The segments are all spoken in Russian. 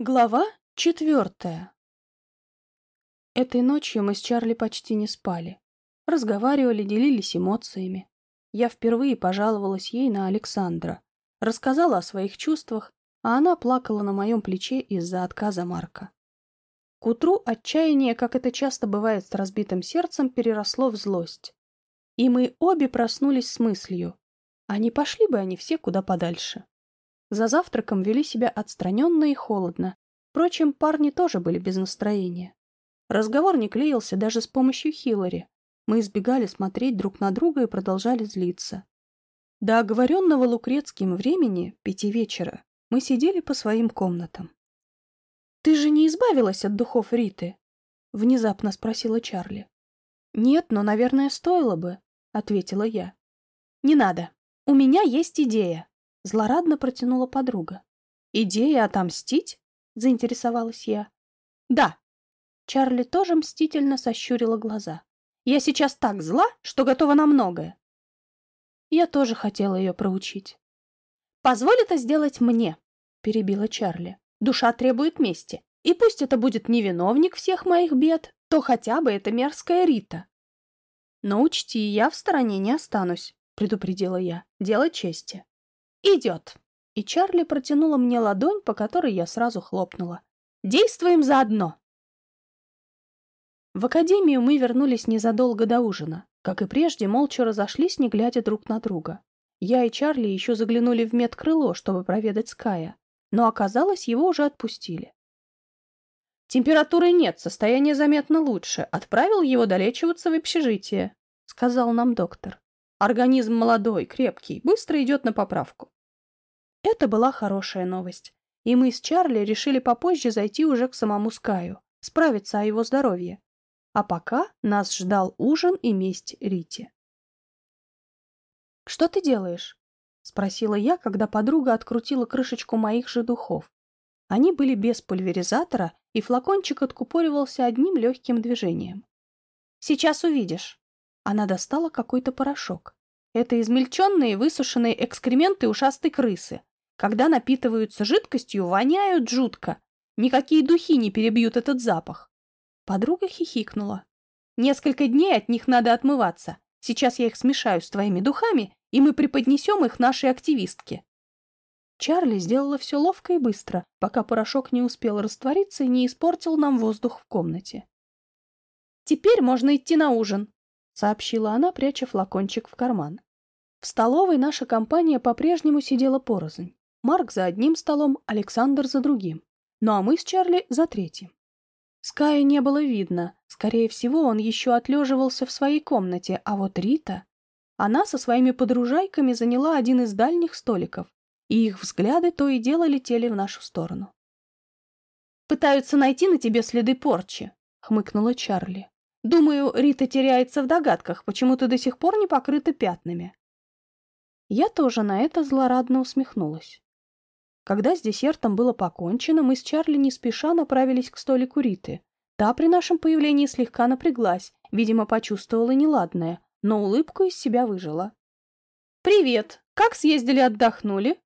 Глава четвертая Этой ночью мы с Чарли почти не спали. Разговаривали, делились эмоциями. Я впервые пожаловалась ей на Александра. Рассказала о своих чувствах, а она плакала на моем плече из-за отказа Марка. К утру отчаяние, как это часто бывает с разбитым сердцем, переросло в злость. И мы обе проснулись с мыслью, а не пошли бы они все куда подальше. За завтраком вели себя отстраненно и холодно. Впрочем, парни тоже были без настроения. Разговор не клеился даже с помощью Хиллари. Мы избегали смотреть друг на друга и продолжали злиться. До оговоренного Лукрецким времени, пяти вечера, мы сидели по своим комнатам. «Ты же не избавилась от духов Риты?» — внезапно спросила Чарли. «Нет, но, наверное, стоило бы», — ответила я. «Не надо. У меня есть идея», Злорадно протянула подруга. «Идея отомстить?» — заинтересовалась я. «Да». Чарли тоже мстительно сощурила глаза. «Я сейчас так зла, что готова на многое». Я тоже хотела ее проучить. «Позволь это сделать мне», — перебила Чарли. «Душа требует мести. И пусть это будет не виновник всех моих бед, то хотя бы это мерзкая Рита». «Но учти, я в стороне не останусь», — предупредила я. «Дело чести». «Идет!» И Чарли протянула мне ладонь, по которой я сразу хлопнула. «Действуем заодно!» В академию мы вернулись незадолго до ужина. Как и прежде, молча разошлись, не глядя друг на друга. Я и Чарли еще заглянули в медкрыло, чтобы проведать Ская, но оказалось, его уже отпустили. «Температуры нет, состояние заметно лучше. Отправил его долечиваться в общежитие», — сказал нам доктор. «Организм молодой, крепкий, быстро идет на поправку». Это была хорошая новость, и мы с Чарли решили попозже зайти уже к самому Скаю, справиться о его здоровье. А пока нас ждал ужин и месть Рите. «Что ты делаешь?» — спросила я, когда подруга открутила крышечку моих же духов. Они были без пульверизатора, и флакончик откупоривался одним легким движением. «Сейчас увидишь». Она достала какой-то порошок. Это измельченные высушенные экскременты ушастой крысы. Когда напитываются жидкостью, воняют жутко. Никакие духи не перебьют этот запах. Подруга хихикнула. Несколько дней от них надо отмываться. Сейчас я их смешаю с твоими духами, и мы преподнесем их нашей активистке. Чарли сделала все ловко и быстро, пока порошок не успел раствориться и не испортил нам воздух в комнате. «Теперь можно идти на ужин», — сообщила она, пряча флакончик в карман. В столовой наша компания по-прежнему сидела порознь. Марк за одним столом, Александр за другим. Ну а мы с Чарли за третьим. Ская не было видно. Скорее всего, он еще отлеживался в своей комнате, а вот Рита... Она со своими подружайками заняла один из дальних столиков, и их взгляды то и дело летели в нашу сторону. «Пытаются найти на тебе следы порчи», — хмыкнула Чарли. «Думаю, Рита теряется в догадках, почему ты до сих пор не покрыта пятнами». Я тоже на это злорадно усмехнулась. Когда с десертом было покончено, мы с Чарли не спеша направились к столику Риты. Та при нашем появлении слегка напряглась, видимо, почувствовала неладное, но улыбку из себя выжила. «Привет! Как съездили отдохнули?»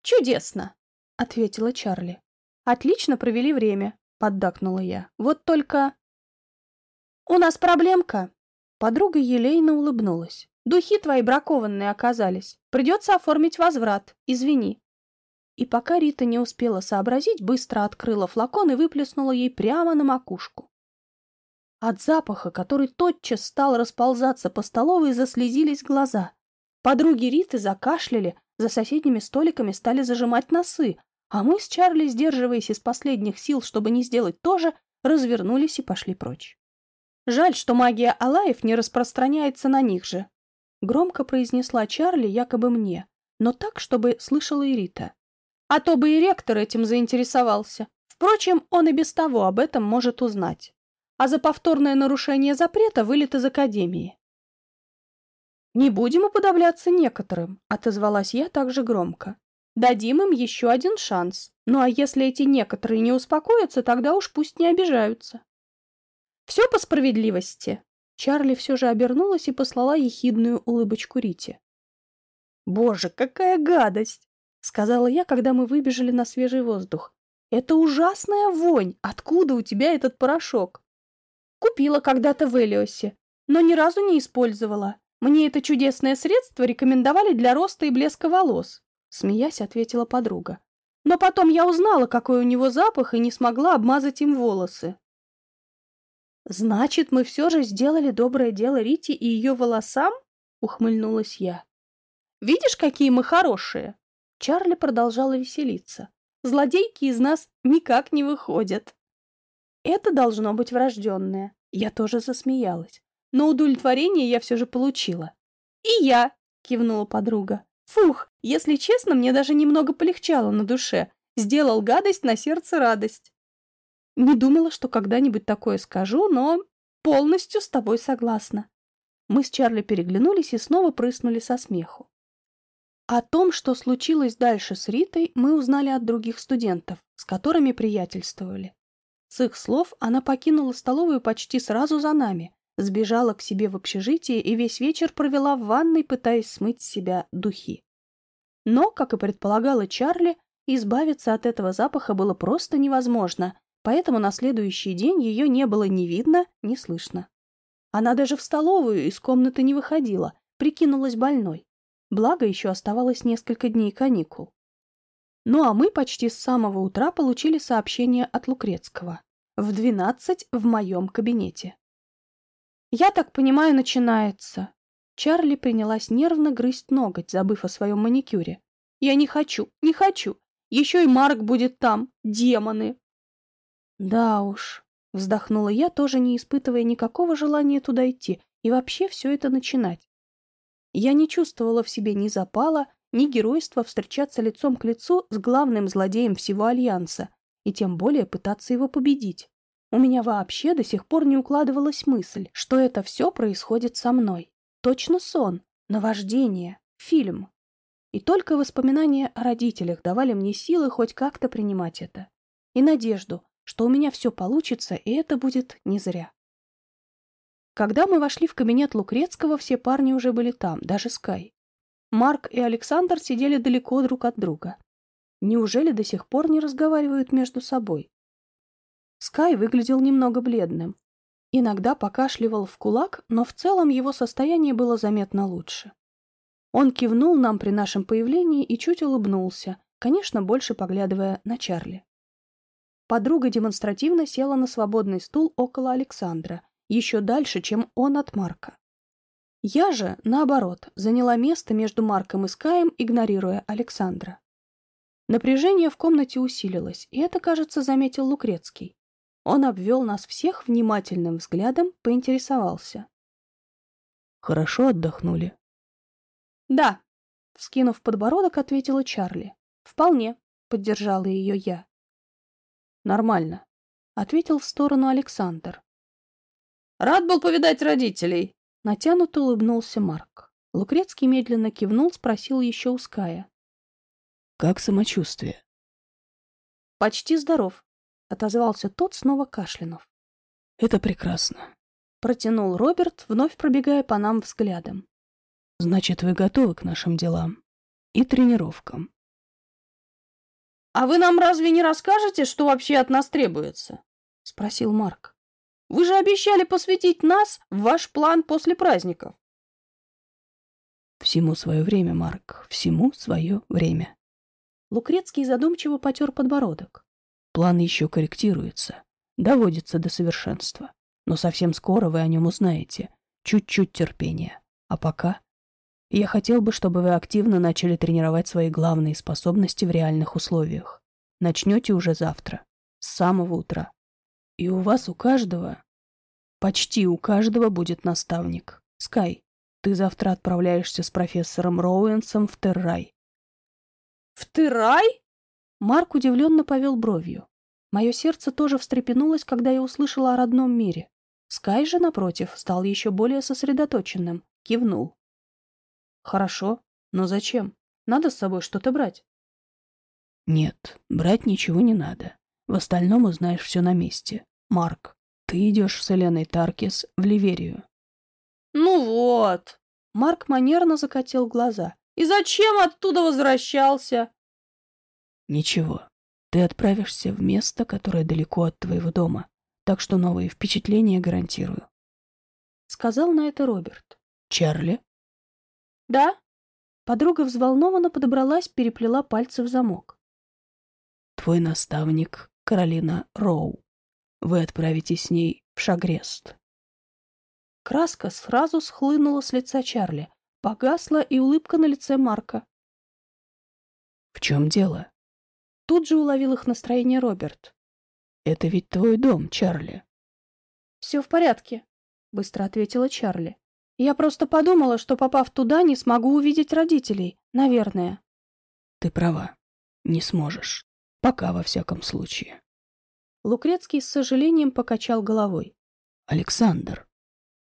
«Чудесно!» — ответила Чарли. «Отлично провели время», — поддакнула я. «Вот только...» «У нас проблемка!» Подруга елейно улыбнулась. «Духи твои бракованные оказались. Придется оформить возврат. Извини». И пока Рита не успела сообразить, быстро открыла флакон и выплеснула ей прямо на макушку. От запаха, который тотчас стал расползаться по столовой, заслезились глаза. Подруги Риты закашляли, за соседними столиками стали зажимать носы, а мы с Чарли, сдерживаясь из последних сил, чтобы не сделать то же, развернулись и пошли прочь. Жаль, что магия Алаев не распространяется на них же. Громко произнесла Чарли якобы мне, но так, чтобы слышала и Рита. А то бы и ректор этим заинтересовался. Впрочем, он и без того об этом может узнать. А за повторное нарушение запрета вылет из академии. «Не будем уподобляться некоторым», — отозвалась я также громко. «Дадим им еще один шанс. Ну а если эти некоторые не успокоятся, тогда уж пусть не обижаются». «Все по справедливости». Чарли все же обернулась и послала ехидную улыбочку Рите. «Боже, какая гадость!» — сказала я, когда мы выбежали на свежий воздух. Это ужасная вонь. Откуда у тебя этот порошок? Купила когда-то в Элиосе, но ни разу не использовала. Мне это чудесное средство рекомендовали для роста и блеска волос. Смеясь, ответила подруга. Но потом я узнала, какой у него запах, и не смогла обмазать им волосы. «Значит, мы все же сделали доброе дело Рите и ее волосам?» — ухмыльнулась я. «Видишь, какие мы хорошие!» Чарли продолжала веселиться. «Злодейки из нас никак не выходят». Это должно быть врожденное. Я тоже засмеялась. Но удовлетворение я все же получила. «И я!» — кивнула подруга. «Фух, если честно, мне даже немного полегчало на душе. Сделал гадость, на сердце радость». Не думала, что когда-нибудь такое скажу, но полностью с тобой согласна. Мы с Чарли переглянулись и снова прыснули со смеху. О том, что случилось дальше с Ритой, мы узнали от других студентов, с которыми приятельствовали. С их слов она покинула столовую почти сразу за нами, сбежала к себе в общежитие и весь вечер провела в ванной, пытаясь смыть с себя духи. Но, как и предполагала Чарли, избавиться от этого запаха было просто невозможно, поэтому на следующий день ее не было ни видно, ни слышно. Она даже в столовую из комнаты не выходила, прикинулась больной. Благо, еще оставалось несколько дней каникул. Ну а мы почти с самого утра получили сообщение от Лукрецкого. В двенадцать в моем кабинете. «Я так понимаю, начинается». Чарли принялась нервно грызть ноготь, забыв о своем маникюре. «Я не хочу, не хочу. Еще и Марк будет там. Демоны!» «Да уж», — вздохнула я, тоже не испытывая никакого желания туда идти и вообще все это начинать. Я не чувствовала в себе ни запала, ни геройства встречаться лицом к лицу с главным злодеем всего Альянса, и тем более пытаться его победить. У меня вообще до сих пор не укладывалась мысль, что это все происходит со мной. Точно сон, наваждение, фильм. И только воспоминания о родителях давали мне силы хоть как-то принимать это. И надежду, что у меня все получится, и это будет не зря. Когда мы вошли в кабинет Лукрецкого, все парни уже были там, даже Скай. Марк и Александр сидели далеко друг от друга. Неужели до сих пор не разговаривают между собой? Скай выглядел немного бледным. Иногда покашливал в кулак, но в целом его состояние было заметно лучше. Он кивнул нам при нашем появлении и чуть улыбнулся, конечно, больше поглядывая на Чарли. Подруга демонстративно села на свободный стул около Александра, еще дальше, чем он от Марка. Я же, наоборот, заняла место между Марком и Скаем, игнорируя Александра. Напряжение в комнате усилилось, и это, кажется, заметил Лукрецкий. Он обвел нас всех внимательным взглядом, поинтересовался. «Хорошо отдохнули?» «Да», — вскинув подбородок, ответила Чарли. «Вполне», — поддержала ее я. «Нормально», — ответил в сторону Александр. «Рад был повидать родителей», Натянуто улыбнулся Марк. Лукрецкий медленно кивнул, спросил еще у Ская. «Как самочувствие?» «Почти здоров», — отозвался тот, снова кашлянув. «Это прекрасно», — протянул Роберт, вновь пробегая по нам взглядом. «Значит, вы готовы к нашим делам и тренировкам?» «А вы нам разве не расскажете, что вообще от нас требуется?» — спросил Марк. Вы же обещали посвятить нас в ваш план после праздников. Всему свое время, Марк, всему свое время. Лукрецкий задумчиво потер подбородок. План еще корректируется, доводится до совершенства. Но совсем скоро вы о нем узнаете. Чуть-чуть терпения. А пока... Я хотел бы, чтобы вы активно начали тренировать свои главные способности в реальных условиях. Начнете уже завтра, с самого утра. И у вас у каждого, почти у каждого будет наставник. Скай, ты завтра отправляешься с профессором Роуэнсом в Террай. В Террай? Марк удивленно повел бровью. Мое сердце тоже встрепенулось, когда я услышала о родном мире. Скай же, напротив, стал еще более сосредоточенным, кивнул. «Хорошо, но зачем? Надо с собой что-то брать». «Нет, брать ничего не надо. В остальном узнаешь все на месте. Марк, ты идешь с Еленой Таркис в Ливерию. Ну вот. Марк манерно закатил глаза. И зачем оттуда возвращался? Ничего. Ты отправишься в место, которое далеко от твоего дома, так что новые впечатления гарантирую. Сказал на это Роберт. Чарли? Да? Подруга взволнованно подобралась, переплела пальцы в замок. Твой наставник Каролина Роу. Вы отправитесь с ней в Шагрест. Краска сразу схлынула с лица Чарли, погасла и улыбка на лице Марка. В чем дело? Тут же уловил их настроение Роберт. Это ведь твой дом, Чарли. Все в порядке, быстро ответила Чарли. Я просто подумала, что попав туда, не смогу увидеть родителей, наверное. Ты права. Не сможешь. Пока, во всяком случае. Лукрецкий с сожалением покачал головой. Александр.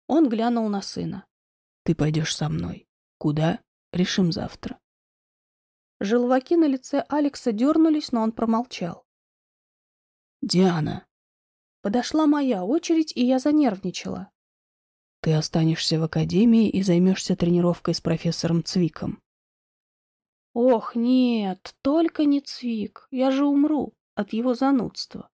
Он глянул на сына. Ты пойдешь со мной. Куда? Решим завтра. Желваки на лице Алекса дернулись, но он промолчал. Диана. Подошла моя очередь, и я занервничала. Ты останешься в академии и займешься тренировкой с профессором Цвиком. Ох, нет, только не Цвик. Я же умру от его занудства.